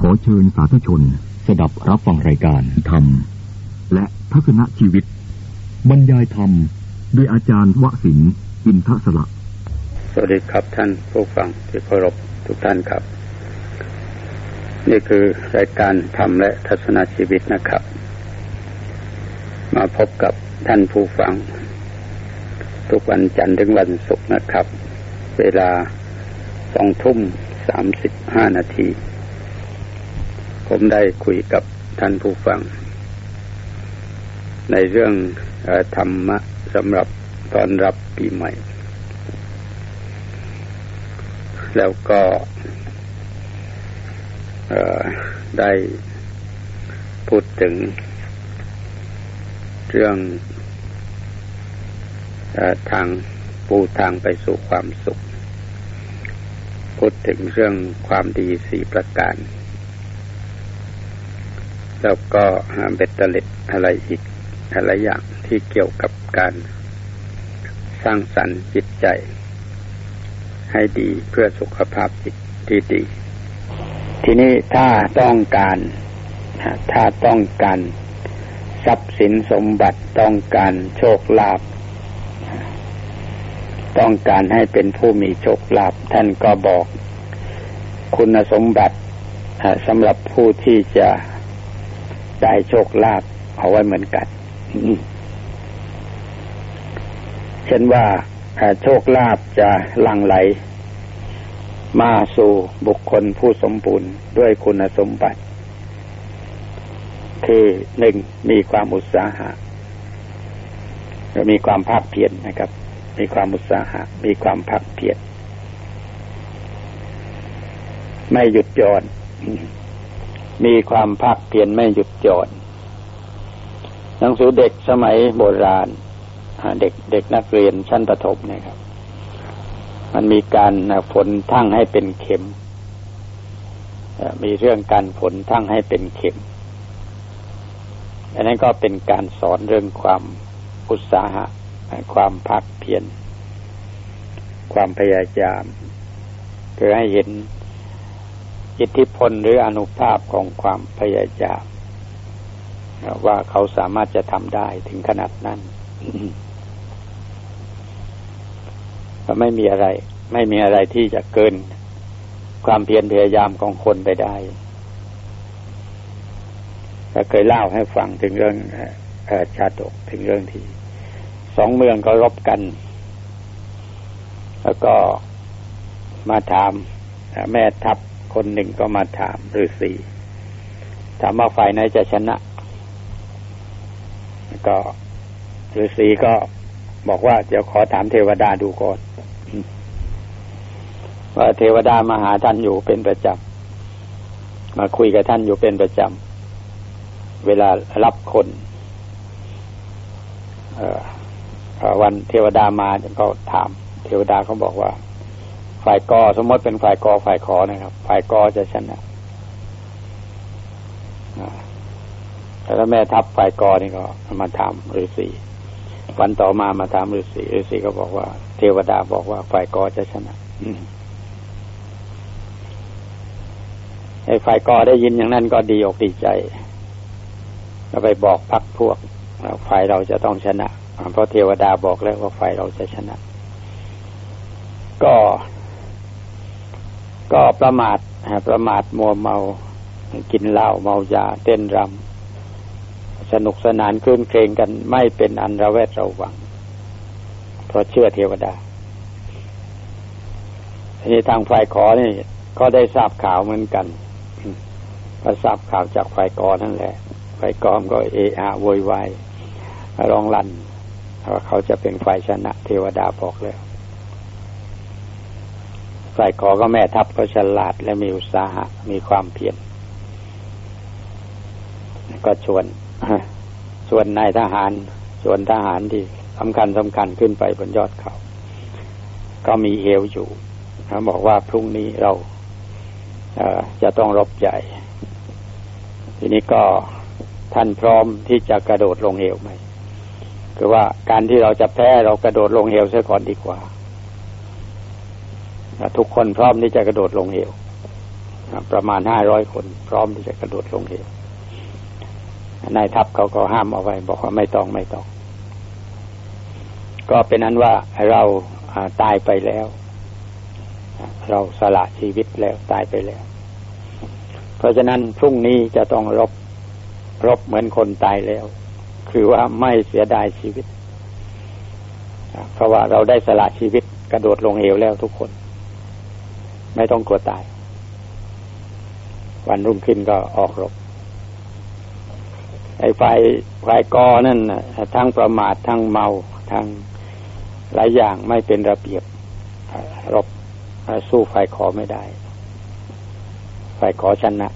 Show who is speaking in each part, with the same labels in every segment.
Speaker 1: ขอเชิญสาธุชน สดับรับฟังรายการธรรม และทัศนชีวิต บรรยายธรรมโดยอาจารย์วสินอินทศละ
Speaker 2: สวัสดีครับท่านผู้ฟังที่เคารพทุกท่านครับ นี่คือรายการธรรมและทัศนชีวิตนะครับ มาพบกับท่านผู้ฟัง ทุกวันจันทร์ถึงวันศุกร์นะครับ เวลาสองทุ่มสามสิบห้านาที ผมได้คุยกับท่านผู้ฟัง ในเรื่องอธรรมะสำหรับตอนรับปีใหม่ แล้วก็ได้พูดถึงเรื่องอทางปูทางไปสู่ความสุข พูดถึงเรื่องความดีสี่ประการ แล้วก็หาเบ็ดเตล็ดอะไรอีกอะไรอย่างที่เกี่ยวกับการสร้างสรรค์จิตใจ ให้ดีเพื่อสุขภาพจิตที่ดี ทีนี้ถ้าต้องการถ้าต้องการทรัพย์สินสมบัติต้องการโชคลาภต้องการให้เป็นผู้มีโชคลาภท่านก็บอก คุณสมบัติสำหรับผู้ที่จะ ได้โชคลาภเอาไว้เหมือนกันเช่นว่าโชคลาภจะหลั่งไหล มาสู่บุคคลผู้สมบูรณ์ด้วยคุณสมบัติ คือหนึ่งมีความอุตสาหะมีความภาคเพียรนนะครับ มีความอุตสาหะ มีความภาคเพียรไม่หยุดย่อน มีความภาคเพียรไม่หยุดหย่อนหนังสือเด็กสมัยโบราณเด็กเด็กนักเรียนชั้นประถมนี่ยครับ มันมีการฝนทั้งให้เป็นเข็มมีเรื่องการฝนทั้งให้เป็นเข็มอันนั้นก็เป็นการสอนเรื่องความอุตสาหะ ความพักเพียรความพยายามเพื่อให้เห็น อิทธิพลหรืออนุภาพของความพยายามว่าเขาสามารถจะทำได้ถึงขนาดนั้นก็ไม่มีอะไร ไม่มีอะไรที่จะเกินความเพียรพยายามของคนไปได้ก็เคยเล่าให้ฟังถึงเรื่องชาดกถึงเรื่องที่สองเมืองก็รบกัน แล้วก็มาถามแม่ทัพ คนหนึ่งก็มาถามฤาษีถามว่าฝ่ายไหนจะชนะ ก็ฤาษีก็บอกว่าเดี๋ยวขอถามเทวดาดูก่อนว่าเทวดามาหาท่านอยู่เป็นประจำมาคุยกับท่านอยู่เป็นประจำเวลารับคนวันเทวดามาก็ถาม เทวดาเขาบอกว่า ฝ่ายกอสมมติเป็นฝ่ายกอฝ่ายขอนะครับ ฝ่ายกอจะชนะแล้วแม่ทัพฝ่ายกอนี่ก็มาถามฤาษีวันต่อมามาถามฤาษีฤาษีก็บอกว่า เทวดาบอกว่าฝ่ายกอจะชนะไอ้ฝ่ายกอได้ยินอย่างนั้นก็ดีอกดีใจก็ไปบอกพักพวกฝ่ายเราจะต้องชนะเพราะเทวดาบอกแล้วว่าฝ่ายเราจะชนะ ก็ ก็ประมาทประมาทมัวเมา กินเหล้าเมายาเต้นรำสนุกสนานคลื่นเครงกันไม่เป็นอันระแวดระวัง เพราะเชื่อเทวดาทีนี้ทางฝ่ายขอนี่ ก็ได้ทราบข่าวเหมือนกันก็ทราบข่าวจากฝ่ายกอนั่นแหละฝ่ายกอมก็เออาโวยวายร้องลั่นว่าเขาจะเป็นฝ่ายชนะ เทวดาบอกแล้ว ฝ่ขอก็แม่ทัพก็ฉลาดและมีอุตสาหะมีความเพียรก็ชวนส่วนนายทหารส่วนทหารที่สำคัญสำคัญขึ้นไปบนยอดเขา ก็มีเหวอยู่เขาบอกว่าพรุ่งนี้เราเจะต้องรบใหญ่ ทีนี้ก็ท่านพร้อมที่จะกระโดดลงเหวไหมคือว่าการที่เราจะแพ้เรากระโดดลงเหวเสียก่อนดีกว่า ทุกคนพร้อมที่จะกระโดดลงเหวประมาณห้าร้อยคน พร้อมที่จะกระโดดลงเหวนายทัพเขาก็ห้ามเอาไว้ บอกว่าไม่ต้องไม่ต้อง ก็เป็นนั้นว่าเราตายไปแล้ว เราสละชีวิตแล้วตายไปแล้ว เพราะฉะนั้นพรุ่งนี้จะต้องรบรบเหมือนคนตายแล้ว คือว่าไม่เสียดายชีวิตเพราะว่าเราได้สละชีวิตกระโดดลงเหวแล้วทุกคน ไม่ต้องกลัวตาย วันรุ่งขึ้นก็ออกรบไอ้ฝ่ายฝ่ายกอนั่นทั้งประมาททั้งเมาทั้งหลายอย่างไม่เป็นระเบียบ รบสู้ฝ่ายขอไม่ได้ ฝ่ายขอชนะ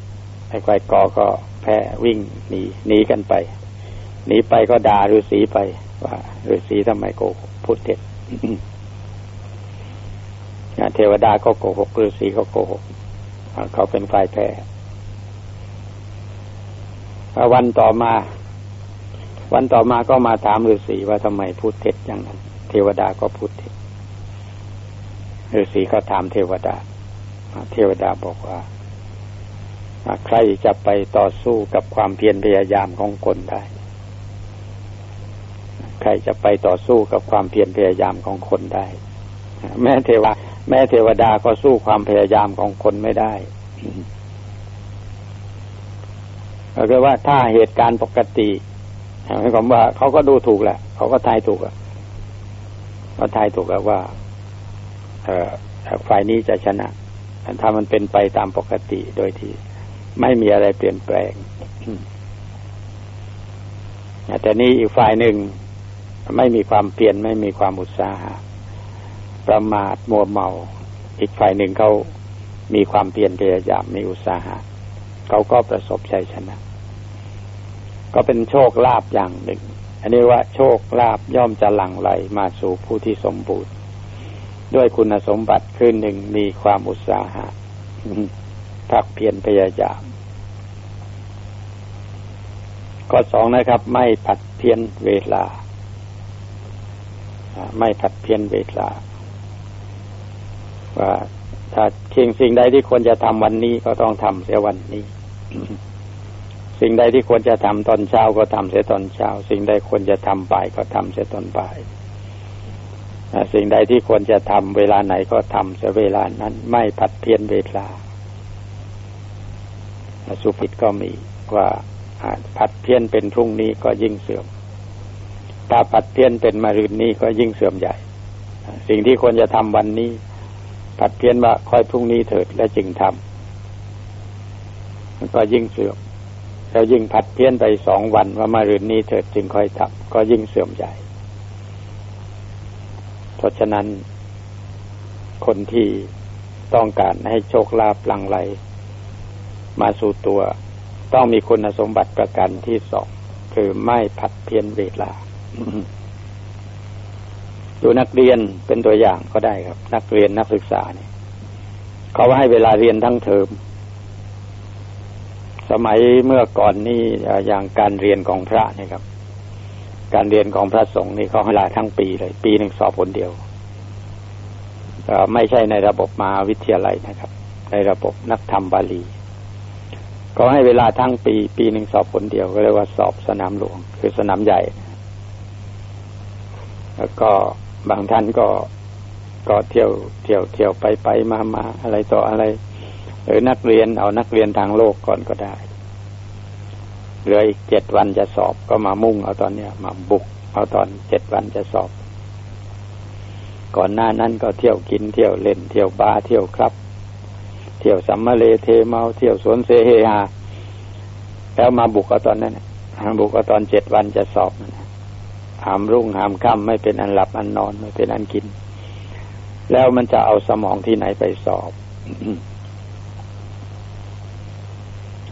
Speaker 2: ไอ้ฝ่ายกอก็แพ้วิ่งหนีหนีกันไปหนีไปก็ด่าฤาษีไปว่าฤาษีทำไมโกหกพูดเท็จ เทวดาก็โกหกฤาษีก็โกหก เขาเป็นฝ่ายแพ้วันต่อมา วันต่อมาก็มาถามฤาษีว่าทำไมพูดเท็จอย่างนั้น เทวดาก็พูดเท็จฤาษีก็ถามเทวดา เทวดาบอกว่าใครจะไปต่อสู้กับความเพียรพยายามของคนได้ ใครจะไปต่อสู้กับความเพียรพยายามของคนได้ แม้เทวา แม้เทวดาก็สู้ความพยายามของคนไม่ได้ก็คือว่าถ้าเหตุการณ์ปกติหมายความว่าเขาก็ดูถูกแหละ เขาก็ทายถูกอะเขาทายถูกแล้วว่า เออฝ่ายนี้จะชนะถ้ามันเป็นไปตามปกติโดยที่ไม่มีอะไรเปลี่ยนแปลงแต่นี้อีกฝ่ายหนึ่งไม่มีความเปลี่ยนไม่มีความอุตสาหะ ประมาทมัวเมา อีกฝ่ายหนึ่งเขามีความเปลี่ยนพยายามมีอุตสาหะเขาก็ประสบชัยชนะ ก็เป็นโชคลาภอย่างหนึ่ง อันนี้ว่าโชคลาภย่อมจะหลั่งไหลมาสู่ผู้ที่สมบูรณ์ ด้วยคุณสมบัติคือหนึ่งมีความอุตสาหะพักเพียรพยายามข้อสองนะครับ ไม่ผัดเพี้ยนเวลา ไม่ผัดเพี้ยนเวลา ว่าถ้าเชิงสิ่งใดที่ควรจะทำวันนี้ก็ต้องทำเสียวันนี้ สิ่งใดที่ควรจะทำตอนเช้าก็ทำเสียตอนเช้า สิ่งใดควรจะทำบ่ายก็ทำเสียตอนบ่ายสิ่งใดที่ควรจะทำเวลาไหนก็ทำเสียเวลานั้น ไม่ผัดเพี้ยนเวลาสุภิตก็มีว่าผัดเพี้ยนเป็นพรุ่งนี้ก็ยิ่งเสื่อมถ้าผัดเพี้ยนเป็นมะรืนนี้ก็ยิ่งเสื่อมใหญ่ สิ่งที่ควรจะทำวันนี้ ผัดเพี้ยนว่าค่อยพรุ่งนี้เถิดและจึงทำมันก็ยิ่งเสื่อมแล้วยิ่งผัดเพี้ยนไปสองวันว่ามารืนนี้เถิดจึงค่อยทำก็ยิ่งเสื่อมใหญ่เพราะฉะนั้น คนที่ต้องการให้โชคลาภลังไหล มาสู่ตัว ต้องมีคุณสมบัติประกันที่สองคือไม่ผัดเพี้ยนเวลา ดูนักเรียนเป็นตัวอย่างก็ได้ครับ นักเรียนนักศึกษาเนี่ยเขาให้เวลาเรียนทั้งเทอมสมัยเมื่อก่อนนี่อย่างการเรียนของพระนี่ครับ การเรียนของพระสงฆ์นี่เขาให้เวลาทั้งปีเลย ปีหนึ่งสอบผลเดียวไม่ใช่ในระบบมาวิทยาลัยนะครับ ในระบบนักธรรมบาลีก็ให้เวลาทั้งปี ปีหนึ่งสอบผลเดียวก็เรียกว่าสอบสนามหลวง คือสนามใหญ่ แล้วก็ บางท่านก็ก็เที่ยวเที่ยวเที่ยวไปไปมามาอะไรต่ออะไร หรือนักเรียนเอานักเรียนทางโลกก่อนก็ได้เหลืออีกเจ็ดวันจะสอบก็มามุ่งเอาตอนเนี้ยมาบุก เอาตอนเจ็ดวันจะสอบ ก่อนหน้านั้นก็เที่ยวกินเที่ยวเล่นเที่ยวบาร์เที่ยวครับ เที่ยวสัมมาเลเทเมาเที่ยวสวนเสเฮฮาแล้วมาบุกเอาตอนนั้นบุกเอาตอนเจ็ดวันจะสอบ หามรุ่งหามค่ำไม่เป็นอันหลับอันนอนไม่เป็นอันกิน แล้วมันจะเอาสมองที่ไหนไปสอบ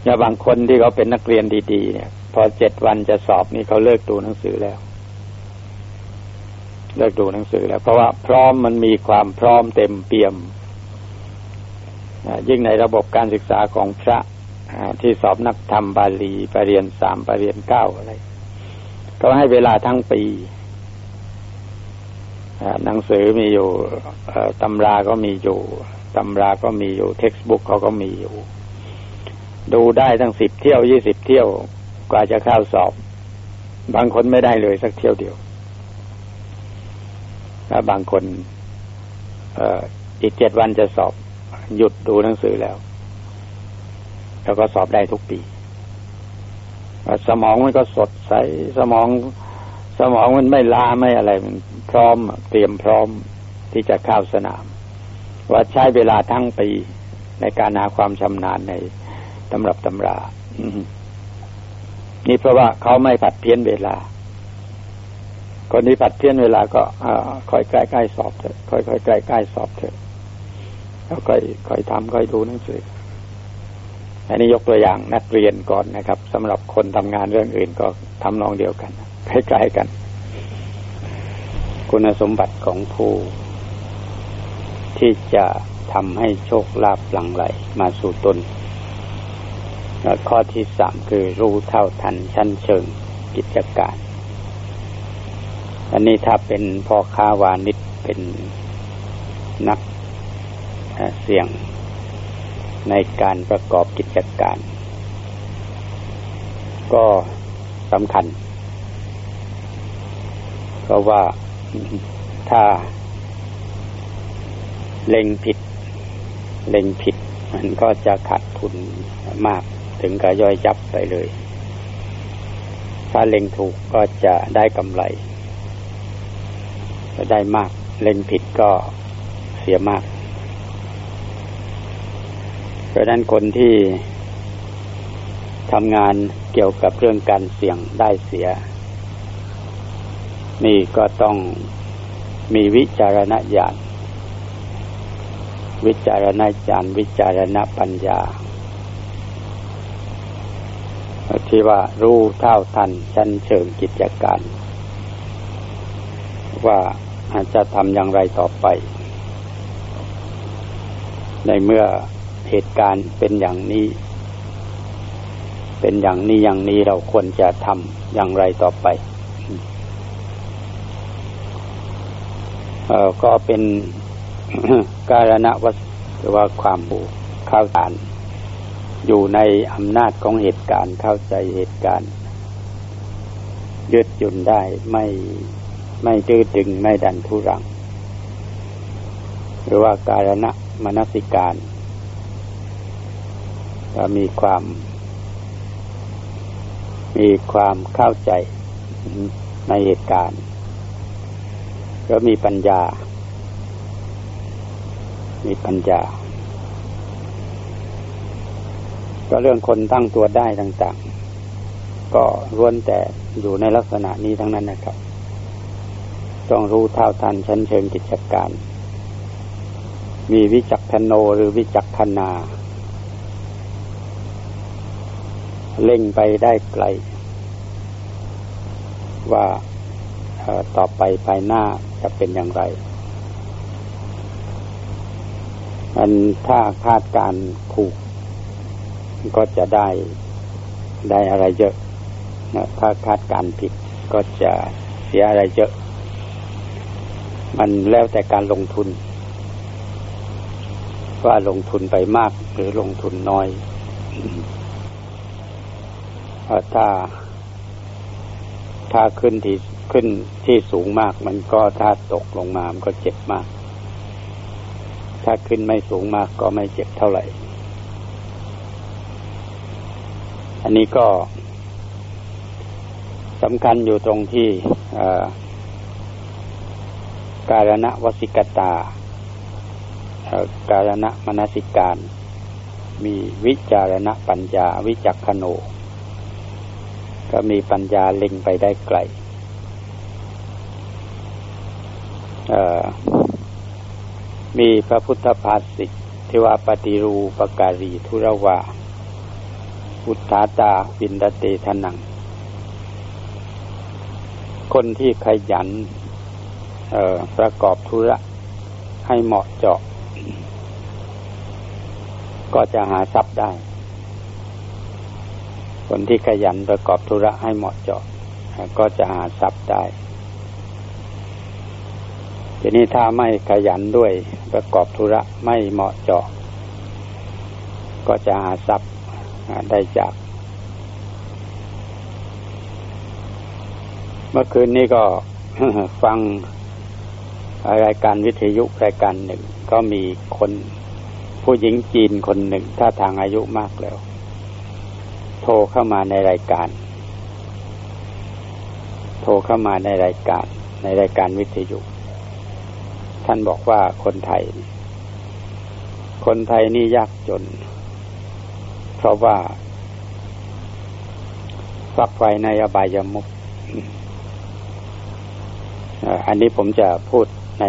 Speaker 2: อย่าบางคนที่เขาเป็นนักเรียนดีๆเนี่ย พอเจ็ดวันจะสอบนี่เขาเลิกดูหนังสือแล้ว เลิกดูหนังสือแล้ว เพราะว่าพร้อมมันมีความพร้อมเต็มเปี่ยมยิ่งในระบบการศึกษาของพระที่สอบนักธรรมบาลีปเรียนสามปเรียนเก้าอะไร ก็ให้เวลาทั้งปีหนังสือมีอยู่ตำราก็มีอยู่ตำราก็มีอยู่ textbook เขาก็มีอยู่ ดูได้ทั้งสิบเที่ยวยี่สิบเที่ยวกว่าจะเข้าสอบ บางคนไม่ได้เลยสักเที่ยวเดียวแล้วบางคนอีกเจ็ดวันจะสอบ หยุดดูหนังสือแล้ว แล้วก็สอบได้ทุกปี สมองมันก็สดใสสมองสมองมันไม่ล้าไม่อะไรมันพร้อมเตรียมพร้อมที่จะเข้าสนาม ว่าใช้เวลาทั้งปี ในการหาความชำนาญในตำรับตำรานี่เพราะว่าเขาไม่ผัดเพี้ยนเวลา คนนี้ผัดเพี้ยนเวลาก็ค่อยใกล้ใกล้สอบเถอะค่อยค่อยใกล้ใกล้สอบเถอะแล้วค่อยค่อยทำค่อยดูหนังสือ อันนี้ยกตัวอย่างนักเรียนก่อนนะครับสำหรับคนทำงานเรื่องอื่นก็ทำนองเดียวกันคล้ายๆกัน คุณสมบัติของผู้ ที่จะทำให้โชคลาภหลังไหลมาสู่ตนและข้อที่สามคือรู้เท่าทันชั้นเชิงกิจการ อันนี้ถ้าเป็นพ่อค้าวานิชเป็นนักเสี่ยง ในการประกอบกิจการ ก็สำคัญ เพราะว่าถ้าเล็งผิด เล็งผิด มันก็จะขาดทุนมากถึงกับย่อยยับไปเลย ถ้าเล็งถูกก็จะได้กำไร จะได้มาก เล็งผิดก็เสียมาก เพราะนั้นคนที่ทำงานเกี่ยวกับเรื่องการเสี่ยงได้เสีย นี่ก็ต้องมีวิจารณญาณวิจารณญาณวิจารณปัญญา ที่ว่ารู้เท่าทันชั้นเชิงกิจการ ว่าจะทำอย่างไรต่อไป ในเมื่อ เหตุการณ์เป็นอย่างนี้ เป็นอย่างนี้อย่างนี้เราควรจะทำอย่างไรต่อไปเออก็เป็นการณวัตหรือว่าความบูข้าวสารอยู่ในอำนาจของเหตุการณ์เข้าใจเหตุการณ์ยืดหยุ่นได้ไม่ไม่ดื้อดึงไม่ดันทุรัง หรือว่าการณะมนสิการ มีความ มีความเข้าใจในเหตุการณ์แล้วมีปัญญา มีปัญญา ก็เรื่องคนตั้งตัวได้ต่าง ๆ ก็ล้วนแต่อยู่ในลักษณะนี้ทั้งนั้นนะครับ ต้องรู้เท่าทันชั้นเชิงกิจการ มีวิจักทโนหรือวิจักทนา เล่งไปได้ไกล ว่าต่อไปภายหน้าจะเป็นอย่างไร มันถ้าคาดการถูก ก็จะได้ได้อะไรเยอะนะถ้าคาดการผิดก็จะเสียอะไรเยอะ มันแล้วแต่การลงทุน ว่าลงทุนไปมากหรือลงทุนน้อย ถ้า ถ้าขึ้นที่ขึ้นที่สูงมาก มันก็ถ้าตกลงมา มันก็เจ็บมาก ถ้าขึ้นไม่สูงมากก็ไม่เจ็บเท่าไหร่ อันนี้ก็สำคัญอยู่ตรงที่การณะวสิกตา การณะมนสิการ มีวิจารณะปัญญาวิจักขโน ก็มีปัญญาเล็งไปได้ไกลมีพระพุทธภาษิตที่ว่าปฏิรูปการีทุรวาอุทธาตาปินดเตทนัง คนที่ขยันประกอบธุระให้เหมาะเจาะ ก็จะหาทรัพย์ได้ คนที่ขยันประกอบธุระให้เหมาะเจาะก็จะหาทรัพย์ได้ ทีนี้ถ้าไม่ขยันด้วยประกอบธุระไม่เหมาะเจาะ ก็จะหาทรัพย์ได้จาก เมื่อคืนนี้ก็ฟังรายการวิทยุรายการหนึ่ง ก็มีคนผู้หญิงจีนคนหนึ่ง ถ้าทางอายุมากแล้ว โทรเข้ามาในรายการ โทรเข้ามาในรายการ ในรายการวิทยุ ท่านบอกว่าคนไทย คนไทยนี่ยากจน เพราะว่าฝักไฟในอบายามุกอันนี้ผมจะพูดใน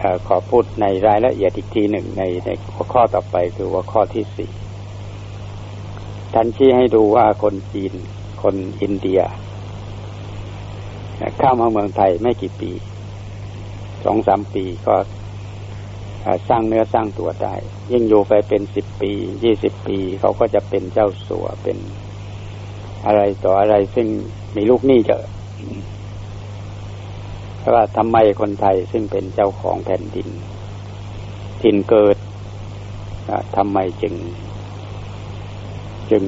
Speaker 2: อขอพูดในรายละเอียดอีกทีหนึ่งในในหัวข้อต่อไปคือหัวข้อที่สี่ ท่านชี้ให้ดูว่าคนจีน คนอินเดียเข้ามาเมืองไทยไม่กี่ปีสองสามปีก็สร้างเนื้อสร้างตัวได้ ยิ่งอยู่ไปเป็นสิบปียี่สิบปี เขาก็จะเป็นเจ้าสัวเป็นอะไรต่ออะไรซึ่งมีลูกหนี้เยอะว่าทำไมคนไทยซึ่งเป็นเจ้าของแผ่นดิน ถิ่นเกิดทำไมจึง จึง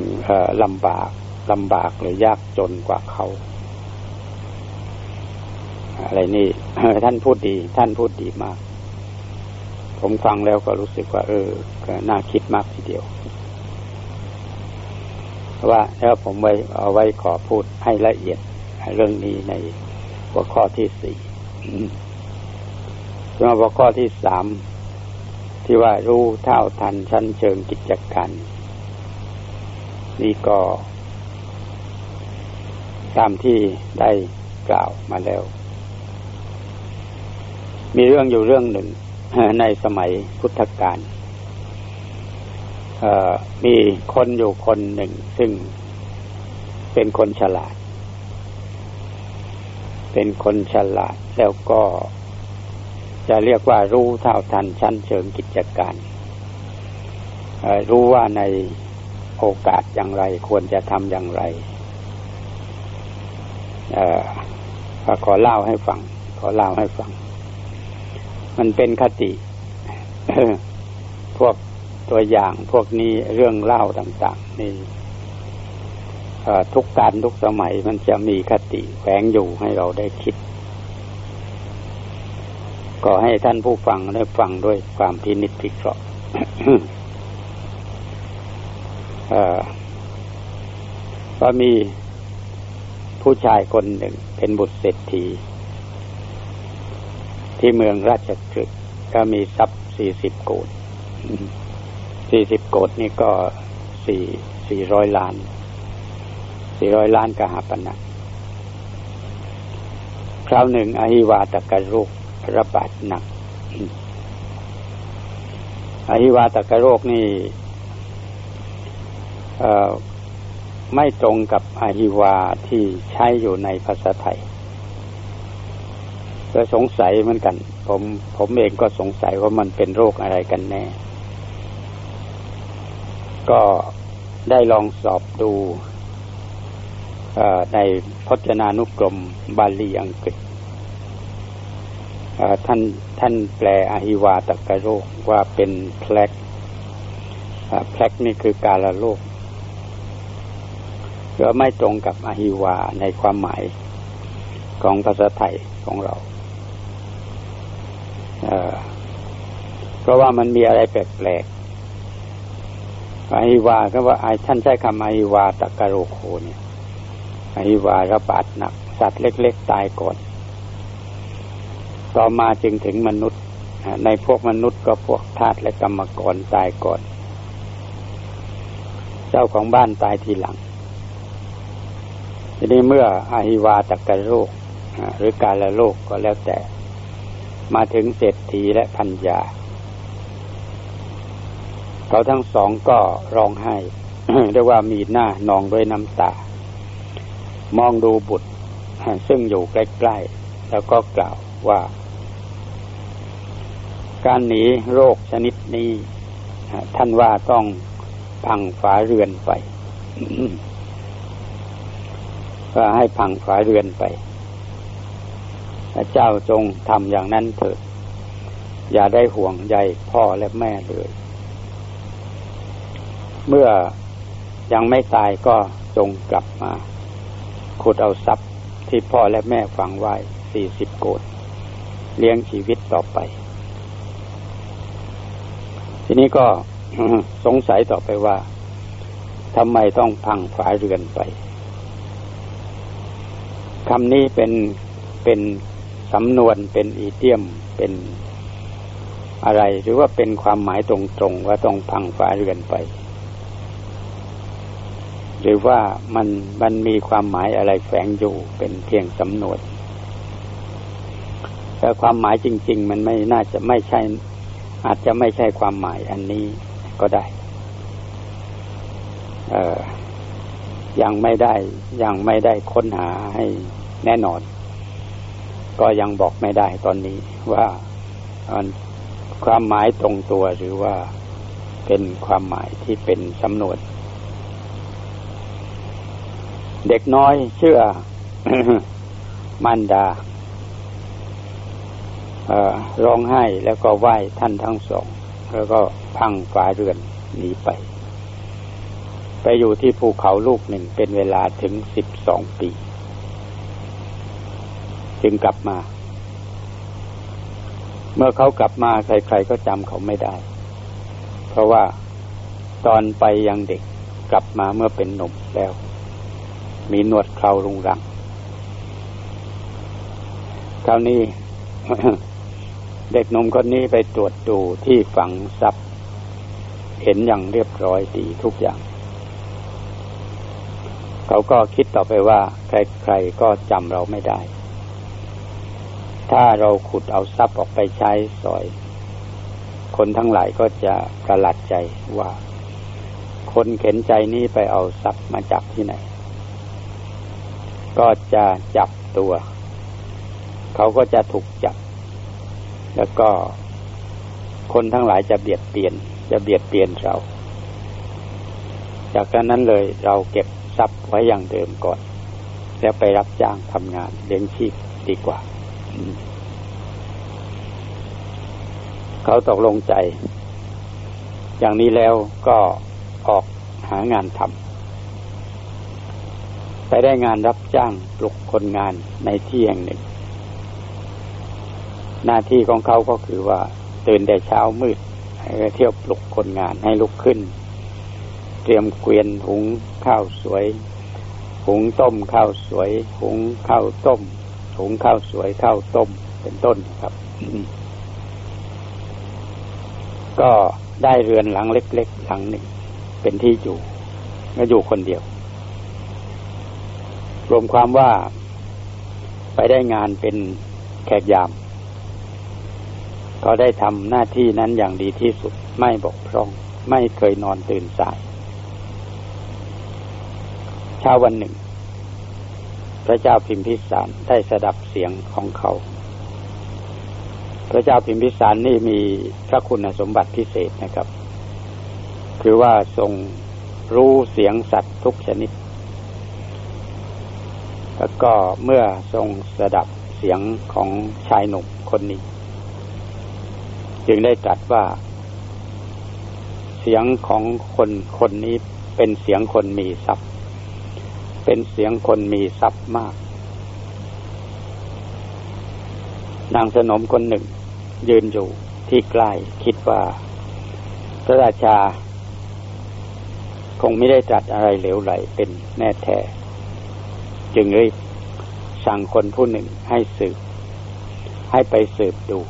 Speaker 2: ลำบากลำบากหรือยากจนกว่าเขา อะไรนี่ท่านพูดดี ท่านพูดดีมาก ผมฟังแล้วก็รู้สึกว่า เออน่าคิดมากทีเดียวว่าแล้วผมไว้เอาไว้ขอพูดให้ละเอียดเรื่องนี้ในหัวข้อที่สี่มาหัวข้อที่สามที่ว่ารู้เท่าทันชั้นเชิงกิจการ นี่ก็ตามที่ได้กล่าวมาแล้ว มีเรื่องอยู่เรื่องหนึ่งในสมัยพุทธกาลมีคนอยู่คนหนึ่ง ซึ่งเป็นคนฉลาด เป็นคนฉลาดแล้วก็จะเรียกว่ารู้เท่าทันชั้นเชิงกิจการ รู้ว่าใน โอกาสอย่างไร ควรจะทำอย่างไรขอเล่าให้ฟัง ขอเล่าให้ฟัง มันเป็นคติ พวกตัวอย่างพวกนี้เรื่องเล่าต่างๆนี่ทุกการทุกสมัยมันจะมีคติแฝงอยู่ให้เราได้คิด ก็ให้ท่านผู้ฟังได้ฟังด้วยความพินิจพิเคราะห์ ว่ามีผู้ชายคนหนึ่งเป็นบุตรเศรษฐี ที่เมืองราชกฤห์ก็มีทรัพย์สี่สิบโกดสี่สิบโกดนี่ก็สี่สี่ร้อยล้าน สี่ร้อยล้านกหาปณะคราวหนึ่งอหิวาตกโรคระบาดหนักอหิวาตกโรคนี่ ไม่ตรงกับอหิวาที่ใช้อยู่ในภาษาไทยก็สงสัยเหมือนกัน ผมผมเองก็สงสัยว่ามันเป็นโรคอะไรกันแน่ ก็ได้ลองสอบดูในพจนานุกรมบาลีอังกฤษท่านท่านแปลอหิวาตกโรคว่าเป็นแพลกแพลกนี่คือการละโรค ก็ไม่ตรงกับอหิวาในความหมายของภาษาไทยของเราเพราะว่ามันมีอะไรแปลกอหิวาก็ว่าท่านใช้คำอหิวาตะกะโรโคเนี่ยอหิวาระบาดหนัก สัตว์เล็ก ๆ ตายก่อน ต่อมาจึงถึงมนุษย์ในพวกมนุษย์ก็พวกทาสและกรรมกรตายก่อน เจ้าของบ้านตายทีหลัง ทีนี้เมื่ออาหิวาตะกะโรคหรือการละโรคก็แล้วแต่ มาถึงเศรษฐีและพัญญาเขาทั้งสองก็ร้องไห้เรียกว่ามีหน้านองด้วยน้ำตา มองดูบุตร ซึ่งอยู่ใกล้ๆ แล้วก็กล่าวว่า การหนีโรคชนิดนี้ ท่านว่าต้องพังฝาเรือนไป ว่าให้พังฝาเรือนไปพระเจ้าจงทำอย่างนั้นเถิด อย่าได้ห่วงใยพ่อและแม่เลย เมื่อยังไม่ตายก็จงกลับมาขุดเอาทรัพย์ที่พ่อและแม่ฝังไว้สี่สิบโกดเลี้ยงชีวิตต่อไป ทีนี้ก็สงสัยต่อไปว่าทำไมต้องพังฝาเรือนไป คำนี้เป็นเป็นสำนวนเป็นอีเดียมเป็นอะไร หรือว่าเป็นความหมายตรงๆว่าต้องพังฝาเรือนไป หรือว่ามันมันมีความหมายอะไรแฝงอยู่เป็นเพียงสำนวนแต่ความหมายจริง ๆ มันไม่น่าจะไม่ใช่ อาจจะไม่ใช่ความหมายอันนี้ก็ได้ เออยังไม่ได้ยังไม่ได้ค้นหาให้ แน่นอน ก็ยังบอกไม่ได้ตอนนี้ว่าความหมายตรงตัวหรือว่าเป็นความหมายที่เป็นสำนวน เด็กน้อยเชื่อมันดาร้องไห้แล้วก็ไหว้ท่านทั้งสอง แล้วก็พังฝาเรือนหนีไป ไปอยู่ที่ภูเขาลูกหนึ่งเป็นเวลาถึงสิบสองปี จึงกลับมา เมื่อเขากลับมาใครๆก็จำเขาไม่ได้ เพราะว่าตอนไปยังเด็กกลับมาเมื่อเป็นหนุ่มแล้ว มีหนวดเครารุงรังคราวนี้เด็กหนุ่มคนนี้ไปตรวจดูที่ฝังทรัพย์ เห็นอย่างเรียบร้อยดีทุกอย่าง เขาก็คิดต่อไปว่า ใครๆก็จำเราไม่ได้ ถ้าเราขุดเอาทรัพย์ออกไปใช้สอย คนทั้งหลายก็จะกระหลัดใจว่า คนเข็นใจนี้ไปเอาทรัพย์มาจากที่ไหน ก็จะจับตัว เขาก็จะถูกจับ แล้วก็คนทั้งหลายจะเบียดเบียน จะเบียดเบียนเรา จากนั้นเลยเราเก็บทรัพย์ไว้อย่างเดิมก่อน แล้วไปรับจ้างทำงานเลี้ยงชีพดีกว่า เขาตกลงใจ อย่างนี้แล้วก็ออกหางานทำไปได้งานรับจ้างปลุกคนงานในที่แห่งหนึ่ง หน้าที่ของเขาก็คือว่าตื่นแต่เช้ามืดเที่ยวปลุกคนงานให้ลุกขึ้น เตรียมเกวียนหุงข้าวสวย หุงต้มข้าวสวย หุงข้าวต้ม หุงข้าวสวยข้าวต้มเป็นต้นครับ ก็ได้เรือนหลังเล็กๆหลังหนึ่ง เป็นที่อยู่ก็อยู่คนเดียว รวมความว่าไปได้งานเป็นแขกยาม ก็ได้ทำหน้าที่นั้นอย่างดีที่สุดไม่บกพร่อง ไม่เคยนอนตื่นสาย เช้าวันหนึ่ง พระเจ้าพิมพิสารได้สดับเสียงของเขา พระเจ้าพิมพิสารนี่มีพระคุณสมบัติพิเศษนะครับ คือว่าทรงรู้เสียงสัตว์ทุกชนิด แล้วก็เมื่อทรงสดับเสียงของชายหนุ่มคนนี้ จึงได้ตรัสว่า เสียงของคนคนนี้เป็นเสียงคนมีทรัพย์ เป็นเสียงคนมีทรัพย์มาก นางสนมคนหนึ่ง ยืนอยู่ที่ใกล้คิดว่า พระราชา คงไม่ได้ตรัสอะไรเหลวไหลเป็นแน่แท้ จึงเลยสั่งคนผู้หนึ่งให้สืบ ให้ไปสืบดู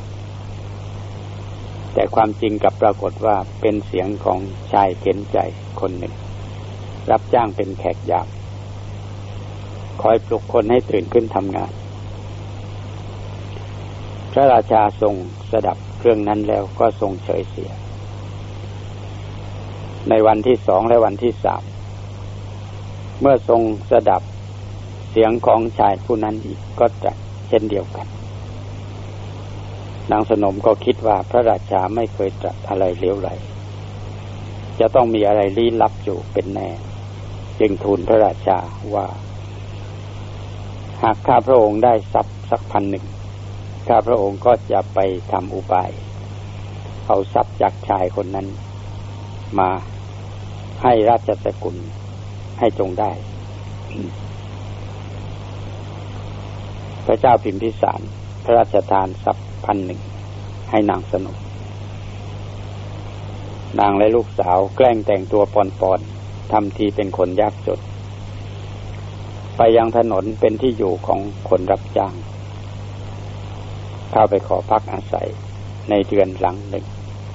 Speaker 2: แต่ความจริงกับปรากฏว่าเป็นเสียงของชายเข็นใจคนหนึ่ง รับจ้างเป็นแขกยาม คอยปลุกคนให้ตื่นขึ้นทำงาน พระราชาทรงสดับเครื่องนั้นแล้วก็ทรงเฉยเสีย ในวันที่สองและวันที่สามเมื่อทรงสดับเสียงของชายผู้นั้นอีกก็จะเช่นเดียวกัน นางสนมก็คิดว่าพระราชาไม่เคยตรัสอะไรเลวไหล จะต้องมีอะไรลี้ลับอยู่เป็นแน่ จึงทูลพระราชาว่า หากข้าพระองค์ได้ทรัพย์สักพันหนึ่งข้าพระองค์ก็จะไปทำอุบาย เอาทรัพย์จากชายคนนั้น มาให้ราชสกุลให้จงได้ พระเจ้าพิมพิสาร พระราชทานทรัพย์พันหนึ่งให้นางสนุก นางและลูกสาวแกล้งแต่งตัวปอนๆทำทีเป็นคนยากจน ไปยังถนนเป็นที่อยู่ของคนรับจ้าง เข้าไปขอพักอาศัยในเดือนหลังหนึ่ง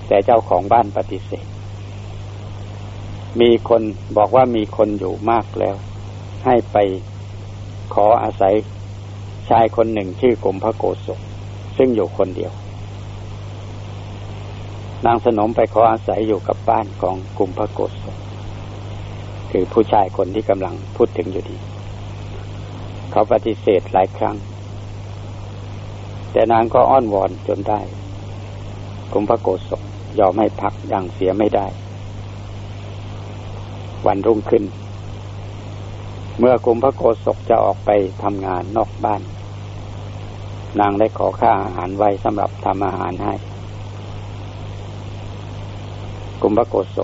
Speaker 2: แต่เจ้าของบ้านปฏิเสธ มีคนบอกว่ามีคนอยู่มากแล้ว ให้ไปขออาศัยชายคนหนึ่งชื่อกรมพระโกศกซึ่งอยู่คนเดียว นางสนมไปขออาศัยอยู่กับบ้านของกลุ่มพระโกศกคือผู้ชายคนที่กำลังพูดถึงอยู่ดี เขาปฏิเสธหลายครั้ง แต่นางก็อ้อนวอนจนได้กุมพระโกศยอมให้พักอย่างเสียไม่ได้ วันรุ่งขึ้น เมื่อกุมพระโกศจะออกไปทำงานนอกบ้าน นางได้ขอค่าอาหารไว้สำหรับทำอาหารให้กุมพระโกศ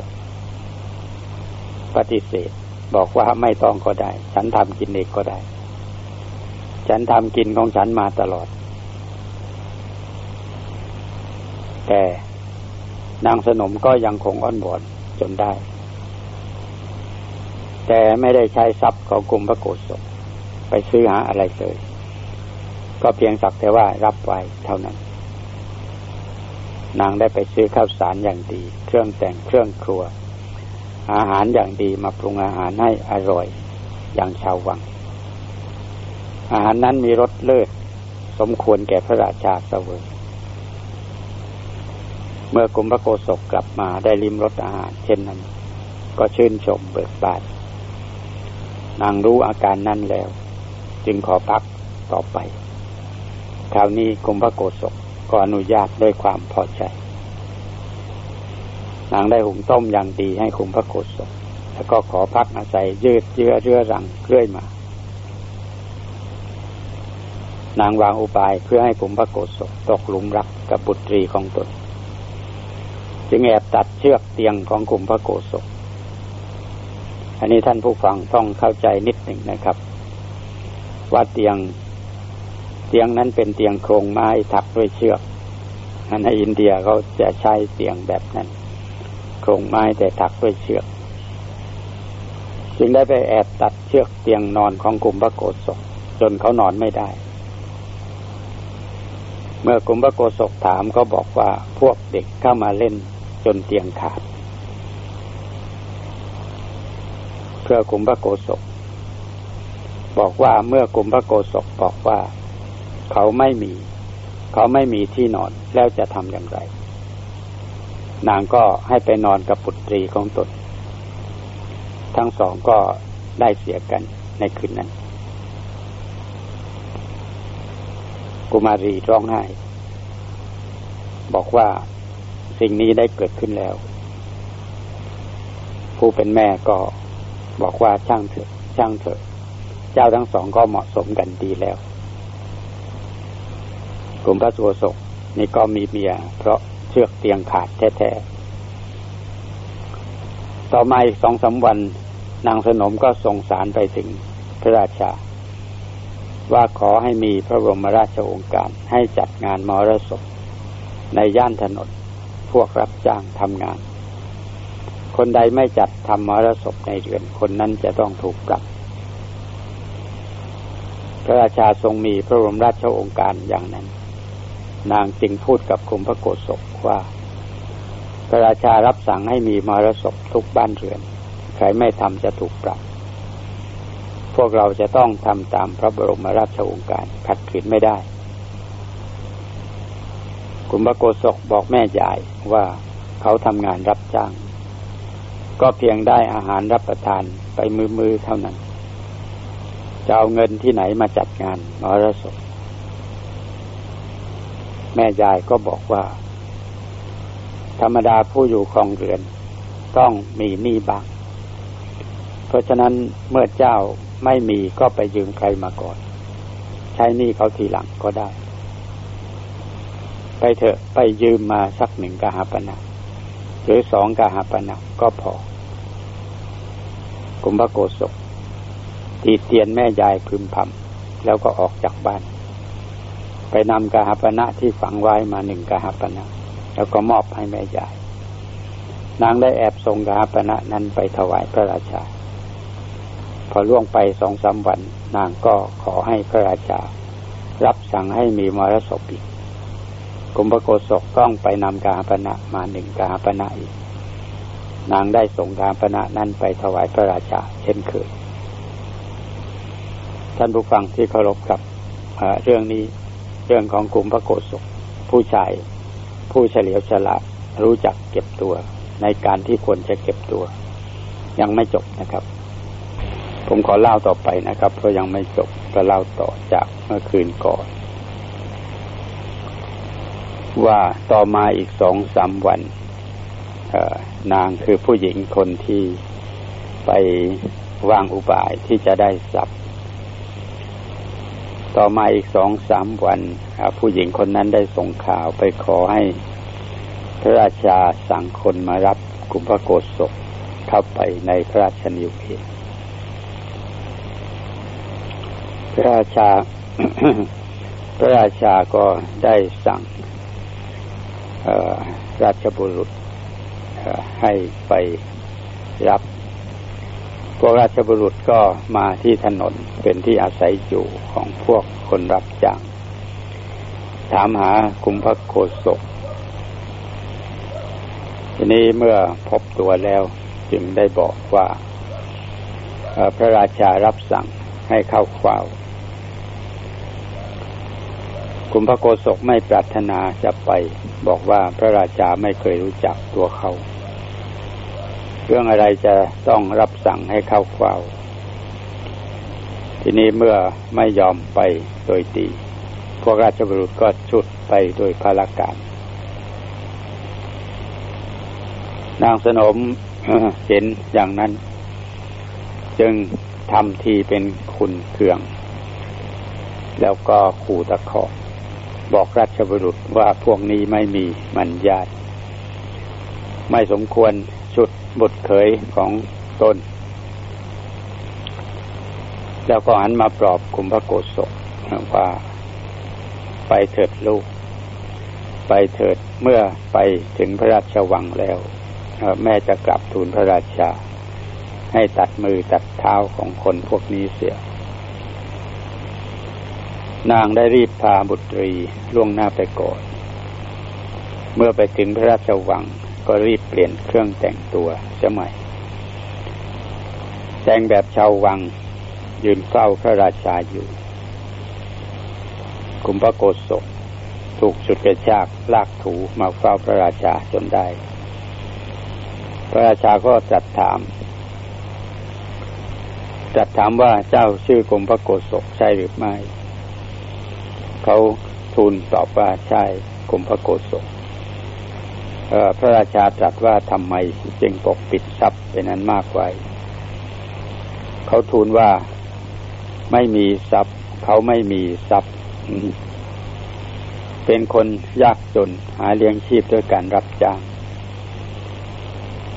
Speaker 2: ปฏิเสธบอกว่าไม่ต้องก็ได้ ฉันทำกินเองก็ได้ ฉันทำกินของฉันมาตลอด แต่นางสนมก็ยังคงอ้อนวอนจนได้ แต่ไม่ได้ใช้ทรัพย์ของกลุ่มพระโกศลไปซื้อหาอะไรเลย ก็เพียงสักแต่ว่ารับไว้เท่านั้น นางได้ไปซื้อข้าวสารอย่างดี เครื่องแต่งเครื่องครัว อาหารอย่างดีมาปรุงอาหารให้อร่อยอย่างชาววัง อาหารนั้นมีรสเลิศสมควรแก่พระราชาเสวยเมื่อกุมพระโกศกกลับมาได้ลิมรสอาหาร เช่นนั้น ก็ชื่นชมเบิกบานนางรู้อาการนั้นแล้ว จึงขอพักต่อไป คราวนี้กุมพระโกศกก็อนุญาตด้วยความพอใจ นางได้หุงต้มอย่างดีให้คุมพระโกศกแล้วก็ขอพักอาศัยยืดเยื้อเรื่อรังเรื่อยมา นางวางอุบายเพื่อให้ผมพระโกศตกหลุมรักกับบุตรีของตน จึงแอบตัดเชือกเตียงของกลุ่มพระโกศอันนี้ท่านผู้ฟังต้องเข้าใจนิดหนึ่งนะครับ ว่าเตียงเตียงนั้นเป็นเตียงโครงไม้ถักด้วยเชือกในอินเดียเขาจะใช้เตียงแบบนั้น โครงไม้แต่ถักด้วยเชือก จึงได้ไปแอบตัดเชือกเตียงนอนของกลุ่มพระโกศจนเขานอนไม่ได้ เมื่อกรมพระโกศกถามก็บอกว่าพวกเด็กเข้ามาเล่นจนเตียงขาด เพื่อกรมพระโกศก บอกว่าเมื่อกรมพระโกศกบอกว่า เขาไม่มี เขาไม่มีที่นอนแล้วจะทำอย่างไร นางก็ให้ไปนอนกับปุตรีของตน ทั้งสองก็ได้เสียกันในคืนนั้น กุมารีร้องไห้ บอกว่าสิ่งนี้ได้เกิดขึ้นแล้ว ผู้เป็นแม่ก็บอกว่าช่างเถอะช่างเถอะ เจ้าทั้งสองก็เหมาะสมกันดีแล้วกลุ่มพระสุวศกนี่ก็มีเมีย เพราะเชือกเตียงขาดแท้ๆต่อมาอีกสองสาวันนางสนมก็ส่งสารไปถึงพระราชา ว่าขอให้มีพระบรมราชโองการให้จัดงานมรสพในย่านถนนพวกรับจ้างทำงาน คนใดไม่จัดทำมรสพในเรือนคนนั้นจะต้องถูกปรับพระราชาทรงมีพระบรมราชโองการอย่างนั้น นางจึงพูดกับคุมพระโกศกว่า พระราชารับสั่งให้มีมรสพทุกบ้านเรือน ใครไม่ทำจะถูกปรับ วกเราจะต้องทำตามพระบรมราชโองการขัดขืนไม่ได้ คุณพระโกศกบอกแม่ยายว่าเขาทำงานรับจ้าง ก็เพียงได้อาหารรับประทานไปมือๆเท่านั้น จะเอาเงินที่ไหนมาจัดงานมรสพแม่ยายก็บอกว่า ธรรมดาผู้อยู่ครองเรือนต้องมีหนี้บ้าง เพราะฉะนั้นเมื่อเจ้า ไม่มีก็ไปยืมใครมาก่อน ใช้หนี้เขาทีหลังก็ได้ ไปเถอะไปยืมมาสักหนึ่งกหาปณะหรือสองกหาปณะก็พอกุมพระโกศกตีเตียนแม่ยายพึมพำแล้วก็ออกจากบ้าน ไปนำกหาปณะที่ฝังไว้มาหนึ่งกหาปณะแล้วก็มอบให้แม่ยาย นางได้แอบส่งกหาปณะนั้นไปถวายพระราชา พอล่วงไปสองสาวัน นางก็ขอให้พระราชา รับสั่งให้มีมรสพอีกกุมพระโกศกต้องไปนำกาปณะมาหนึ่งกาปณะอีก นางได้ส่งกาปณะนั้นไปถวายพระราชา เช่นเคย ท่านผู้ฟังที่เคารพกับเรื่องนี้เรื่องของกลุ่มพระโกศกผู้ชายผู้เฉลียวฉลาดรู้จักเก็บตัว ในการที่ควรจะเก็บตัว ยังไม่จบนะครับ ผมขอเล่าต่อไปนะครับ เพราะยังไม่จบก็เล่าต่อจากเมื่อคืนก่อน ว่าต่อมาอีกสองสามวันนางคือผู้หญิงคนที่ไปวางอุบายที่จะได้ทรัพย์ต่อมาอีกสองสามวันผู้หญิงคนนั้นได้ส่งข่าวไปขอให้พระราชาสั่งคนมารับกุมพระโกศกเข้าไปในพระราชนิวเพระราชา พระราชาก็ได้สั่งราชบุรุษให้ไปรับพวกราชบุรุษก็มาที่ถนนเป็นที่อาศัยอยู่ของพวกคนรับจ้างถามหาคุมพระโคศก ทีนี้เมื่อพบตัวแล้วจึงได้บอกว่า พระราชารับสั่ง ให้เข้าเฝ้าคุณพระโกศกไม่ปรารถนาจะไป บอกว่าพระราชาไม่เคยรู้จักตัวเขา เรื่องอะไรจะต้องรับสั่งให้เข้าเฝ้า ทีนี้เมื่อไม่ยอมไปโดยตีพวกราชบุรุษก็ชุดไปโดยพาราการ นางสนมเห็นอย่างนั้น จึง ทำทีเป็นคุณเคือง แล้วก็ขู่ตะขอบบอกราชบุรุษว่าพวกนี้ไม่มีมันญาติ ไม่สมควรชุดบุตรเขยของตนแล้วก็หันมาปลอบคุมพระโกศกว่าไปเถิดลูก ไปเถิดเมื่อไปถึงพระราชวังแล้ว แม่จะกลับทูลพระราชา ให้ตัดมือตัดเท้าของคนพวกนี้เสีย นางได้รีบพาบุตรีล่วงหน้าไปก่อน เมื่อไปถึงพระราชวังก็รีบเปลี่ยนเครื่องแต่งตัวสมัยแต่งแบบชาววังยืนเฝ้าพระราชาอยู่คุมพระโกศกถูกสุดกระชากลากถูมาเฝ้าพระราชาจนได้ พระราชาก็จัดถาม จัดถามว่าเจ้าชื่อกรมพระโกศกใช่หรือไม่ เขาทูลตอบว่าใช่กรมพระโกศลพระราชาตรัสว่าทำไมจึงปกปิดทรัพย์เป็นนั้นมากไว้ เขาทูลว่าไม่มีทรัพย์ เขาไม่มีทรัพย์ เป็นคนยากจนหาเลี้ยงชีพด้วยการรับจ้าง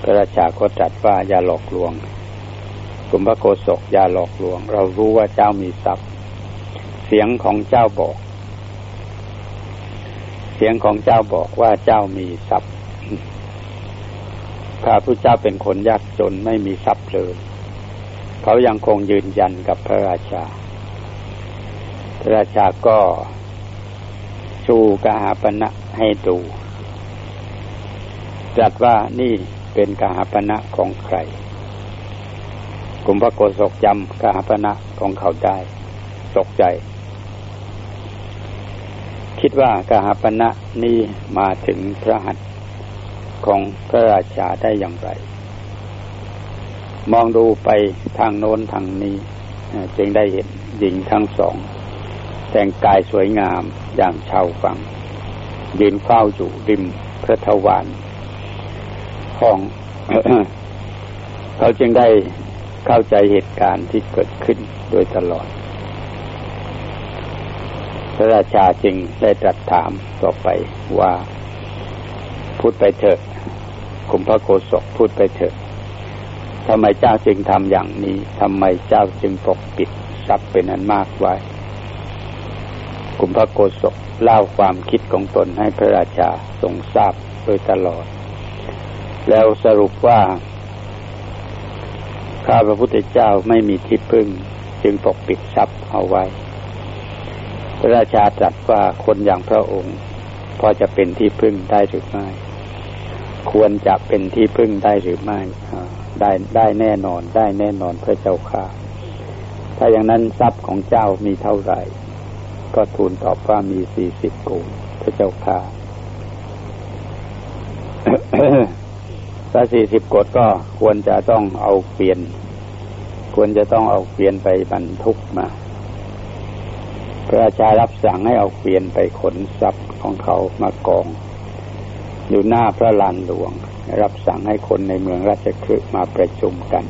Speaker 2: พระราชาก็ตรัสว่าอย่าหลอกลวง กรมพระโกศกอย่าหลอกลวง เรารู้ว่าเจ้ามีทรัพย์ เสียงของเจ้าบอก เสียงของเจ้าบอกว่าเจ้ามีทรัพย์ข้าพระเจ้าเป็นคนยากจนไม่มีทรัพย์เลยเขายังคงยืนยันกับพระราชา พระราชาก็ชูกหาปณะให้ดูจัดว่านี่เป็นกหาปณะของใคร กลุ่มพระโกศกจำกหาปณะของเขาได้ตกใจ คิดว่ากหาปณะนี้มาถึงพระหัตถ์ของพระราชาได้อย่างไร มองดูไปทางโน้นทางนี้ จึงได้เห็นหญิงทั้งสอง แต่งกายสวยงามอย่างชาวฟังยืนเฝ้าอยู่ริมพระทวารห้อง เขาจึงได้ เข้าใจเหตุการณ์ที่เกิดขึ้นโดยตลอด พระราชาจึงได้ตรัสถามต่อไปว่าพูดไปเถอะคุมพระโกศกพูดไปเถอะทำไมเจ้าจึงทำอย่างนี้ทำไมเจ้าจึงปกปิดทรัพย์เป็นอันมากไว้คุมพระโกศกเล่าความคิดของตนให้พระราชาทรงทราบโดยตลอด แล้วสรุปว่า ข้าพระพุทธเจ้าไม่มีที่พึ่ง จึงปกปิดทรัพย์เอาไว้ พระราชาตรัสว่าคนอย่างพระองค์ พอจะเป็นที่พึ่งได้หรือไม่ ควรจะเป็นที่พึ่งได้หรือไม่ได้ได้แน่นอนได้แน่นอนพระเจ้าค่ะ ถ้าอย่างนั้นทรัพย์ของเจ้ามีเท่าไหร่ ก็ทูลตอบว่ามีสี่สิบกูพระเจ้าค่ะ ถ้าสี่สิบกดก็ควรจะต้องเอาเปลี่ยน ควรจะต้องเอาเปลี่ยนไปบรรทุกมาพระราชารับสั่งให้เอาเปลี่ยนไปขนทรัพย์ของเขามากอง อยู่หน้าพระลานหลวง รับสั่งให้คนในเมืองราชคฤห์มาประชุมกัน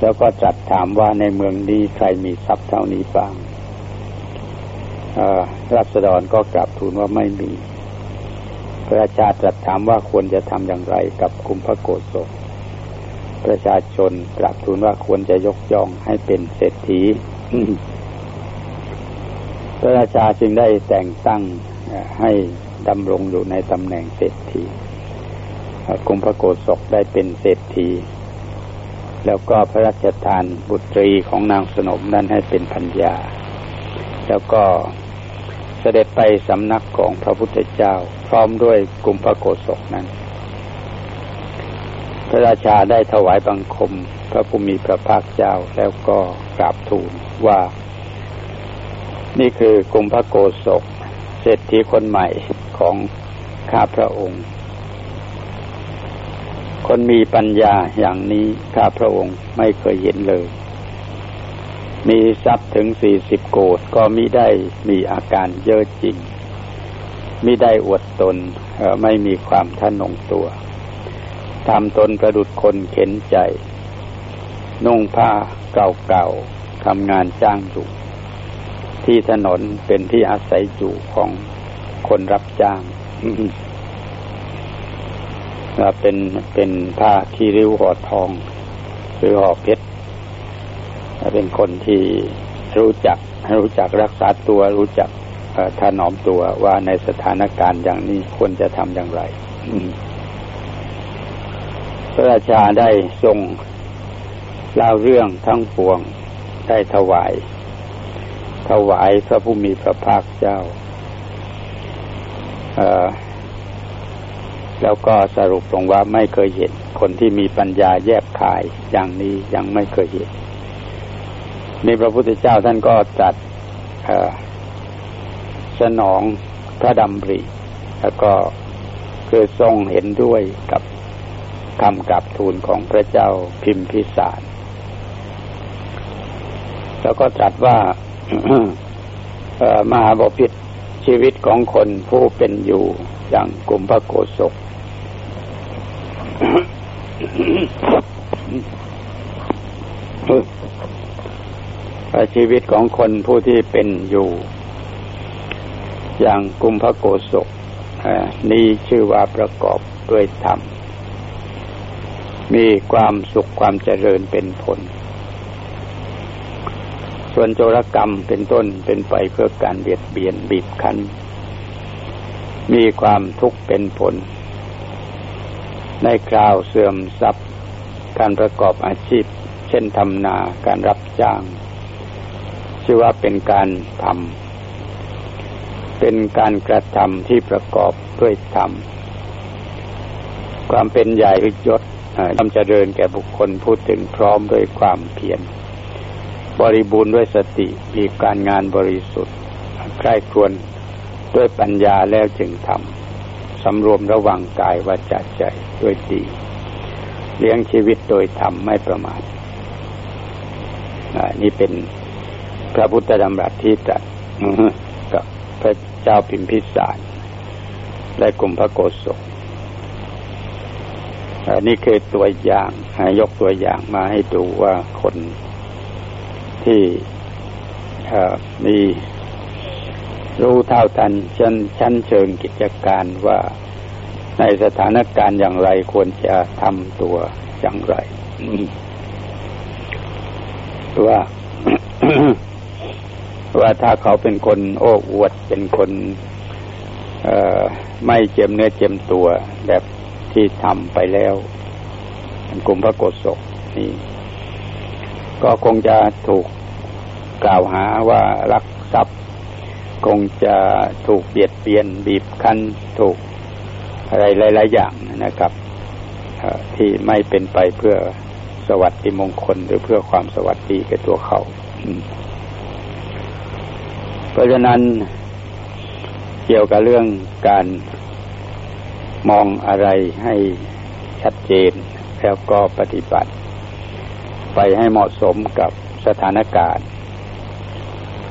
Speaker 2: แล้วก็จัดถามว่าในเมืองนี้ใครมีทรัพย์เท่านี้บ้างรัษฎรก็กราบทูลว่าไม่มี พระราชาตรัสถามว่าควรจะทำอย่างไรกับคุมพระโกศลประชาชนกราบทูลว่าควรจะยกย่องให้เป็นเศรษฐี พระราชาจึงได้แต่งตั้งให้ดำรงอยู่ในตำแหน่งเศรษฐีกุมพระโกศกได้เป็นเศรษฐี แล้วก็พระราชทานบุตรีของนางสนมนั้นให้เป็นพัญญา แล้วก็ เสด็จไปสำนักของพระพุทธเจ้า พร้อมด้วยกุมพระโกศกนั้น พระราชาได้ถวายบังคม พระภูมิพระภาคเจ้าแล้วก็กราบทูลว่า นี่คือกุมพระโกศกเศรษฐีคนใหม่ของข้าพระองค์ คนมีปัญญาอย่างนี้ข้าพระองค์ไม่เคยเห็นเลย มีทรัพย์ถึงสี่สิบโกดก็มิได้มีอาการเยอะจริงมิได้อวดตนไม่มีความท่านงตัวทำตนประดุดคนเข็นใจ นุ่งผ้าเก่าๆทำงานจ้างอยู่ ที่ถนนเป็นที่อาศัยอยู่ของคนรับจ้างเป็นเป็นผ้าที่ริ้วห่อทอง หรือห่อเพชร เป็นคนที่รู้จักรู้จักรักษาตัว รู้จักถนอมตัวว่าในสถานการณ์อย่างนี้ควรจะทำอย่างไรพระราชาได้ทรงเล่าเรื่องทั้งปวงได้ถวาย ถวายพระผู้มีพระภาคเจ้าแล้วก็สรุปลงว่าไม่เคยเห็น คนที่มีปัญญาแยบคายอย่างนี้ยังไม่เคยเห็น นี่พระพุทธเจ้าท่านก็จัดสนองพระดำริ แล้วก็คือทรงเห็นด้วยกับคำกลับทูลของพระเจ้าพิมพิสาร แล้วก็ตรัสว่ามหาบพิษชีวิตของคนผู้เป็นอยู่อย่างกลุ่มพระโกศก ชีวิตของคนผู้ที่เป็นอยู่ อย่างกุมพโกศกนี่ชื่อว่าประกอบด้วยธรรม มีความสุขความเจริญเป็นผล ส่วนโจรกรรมเป็นต้นเป็นไปเพื่อการเบียดเบียนบีบคั้น มีความทุกข์เป็นผล ในคราวเสื่อมทรัพย์ การประกอบอาชีพ เช่นทำนาการรับจ้าง ชื่อว่าเป็นการทำเป็นการกระทำที่ประกอบด้วยธรรมความเป็นใหญ่หรือยศทำเจริญแก่บุคคลพูดถึงพร้อมด้วยความเพียรบริบูรณ์ด้วยสติมีการงานบริสุทธิ์ใคร่ควญด้วยปัญญาแล้วจึงทำสำรวมระวังกายวาจาใจด้วยดี เลี้ยงชีวิตโดยธรรมไม่ประมาทนี่เป็น พระพุทธดำรัสที่ตรัสกับพระเจ้าพิมพิสารและกลุ่มพระโกศกนี่คือตัวอย่างยกตัวอย่างมาให้ดูว่าคนที่มีรู้เท่าทันชั้นชั้นเชิงกิจการว่าในสถานการณ์อย่างไรควรจะทำตัวอย่างไรว่า ว่าถ้าเขาเป็นคนโอ้อวดเป็นคนไม่เจ็มเนื้อเจ็มตัวแบบที่ทำไปแล้วกลุ่มพระโกศกนี่ ก็คงจะถูกกล่าวหาว่ารักทรัพย์ คงจะถูกเบียดเบียนบีบคั้นถูกอะไรหลาย ๆ อย่างนะครับที่ไม่เป็นไปเพื่อสวัสดิมงคลหรือเพื่อความสวัสดีแก่ตัวเขา เพราะฉะนั้นเกี่ยวกับเรื่องการมองอะไรให้ชัดเจน แล้วก็ปฏิบัติ ไปให้เหมาะสมกับสถานการณ์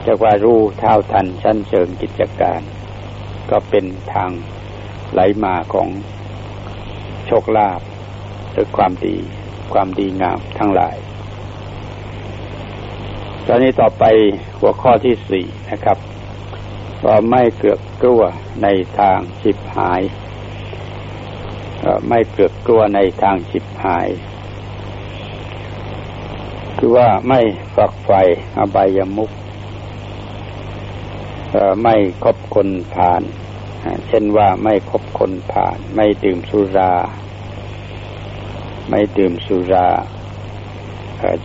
Speaker 2: จะว่ารู้เท่าทันชั้นเชิงกิจการ ก็เป็นทางไหลมาของโชคลาภหรือความดี ความดีงามทั้งหลาย ตอนนี้ต่อไปหัวข้อที่สี่นะครับว่าไม่เกือกกลัวในทางฉิบหายไม่เกือกกลัวในทางฉิบหาย คือว่าไม่ฝักไฟอบายมุกไม่คบคนผ่าน เช่นว่าไม่คบคนผ่าน ไม่ดื่มสุรา ไม่ดื่มสุรา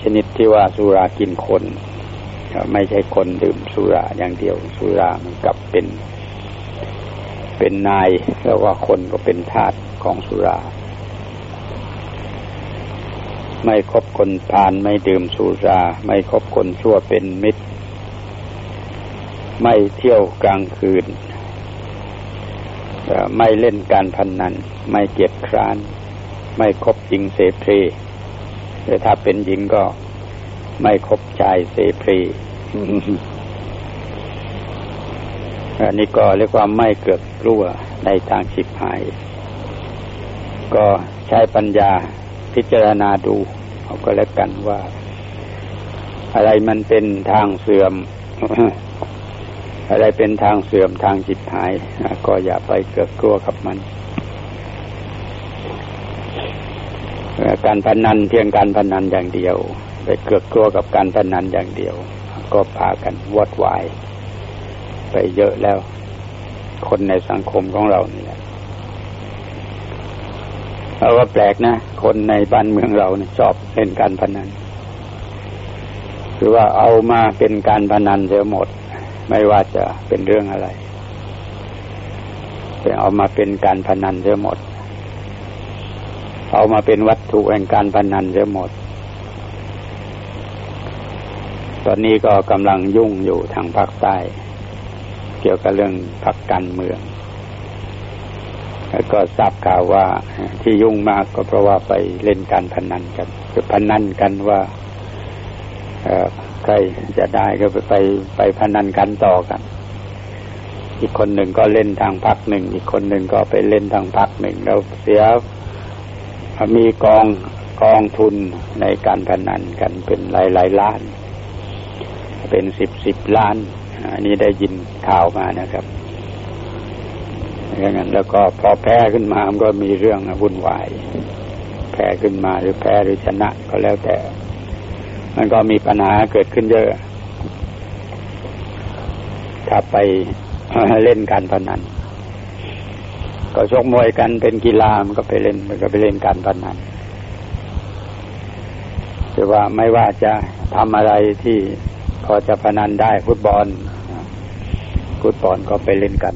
Speaker 2: ชนิดที่ว่าสุรากินคน ไม่ใช่คนดื่มสุราอย่างเดียวสุรามันกลับเป็น เป็นนายแล้วว่าคนก็เป็นทาสของสุรา ไม่คบคนพานไม่ดื่มสุรา ไม่คบคนชั่วเป็นมิตร ไม่เที่ยวกลางคืนไม่เล่นการพนนัน ไม่เกียจคร้าน ไม่คบหญิงเสเพลแต่ถ้าเป็นหญิงก็ ไม่คบชายเสเพรีอันนี้ก็เรียกว่าไม่เกิดกลัวในทางฉิบหาย ก็ใช้ปัญญาพิจารณาดูเอาก็แล้วกันว่า อะไรมันเป็นทางเสื่อม อะไรเป็นทางเสื่อมทางจิตหาย ก็อย่าไปเกิดกลัวกับมัน การพนันเพียงการพนันอย่างเดียว ไปเกือกกลัวกับการพนันอย่างเดียว ก็พากันวอดวาย ไปเยอะแล้ว คนในสังคมของเรานี่แหละเราว่าแปลกนะ คนในบ้านเมืองเราเนี่ยชอบเล่นการพนันคือว่าเอามาเป็นการพนันเสียหมด ไม่ว่าจะเป็นเรื่องอะไรแต่เอามาเป็นการพนันเสียหมด เอามาเป็นวัตถุแห่งการพนันเสียหมด ตอนนี้ก็กำลังยุ่งอยู่ทางภาคใต้ เกี่ยวกับเรื่องพักการเมือง แล้วก็ทราบข่าวว่าที่ยุ่งมากก็เพราะว่าไปเล่นการพนันกันคือพนันกันว่าใครจะได้ก็ไปไปไปพนันกันต่อกัน อีกคนหนึ่งก็เล่นทางพักหนึ่ง อีกคนหนึ่งก็ไปเล่นทางพักหนึ่งแล้วเสียมีกองกองทุนในการพนันกันเป็นหลายหลายล้าน เป็นสิบสิบล้าน อันนี้ได้ยินข่าวมานะครับอย่างนั้นแล้วก็พอแพ้ขึ้นมามันก็มีเรื่องวุ่นวาย แพ้ขึ้นมาหรือแพ้หรือชนะก็แล้วแต่ มันก็มีปัญหาเกิดขึ้นเยอะ ถ้าไปเล่นการพนัน ก็ชกมวยกันเป็นกีฬามันก็ไปเล่นมันก็ไปเล่นการพนันแต่ว่าไม่ว่าจะทำอะไรที่ พอจะพนันได้ฟุตบอลฟุตบอลก็ไปเล่นกัน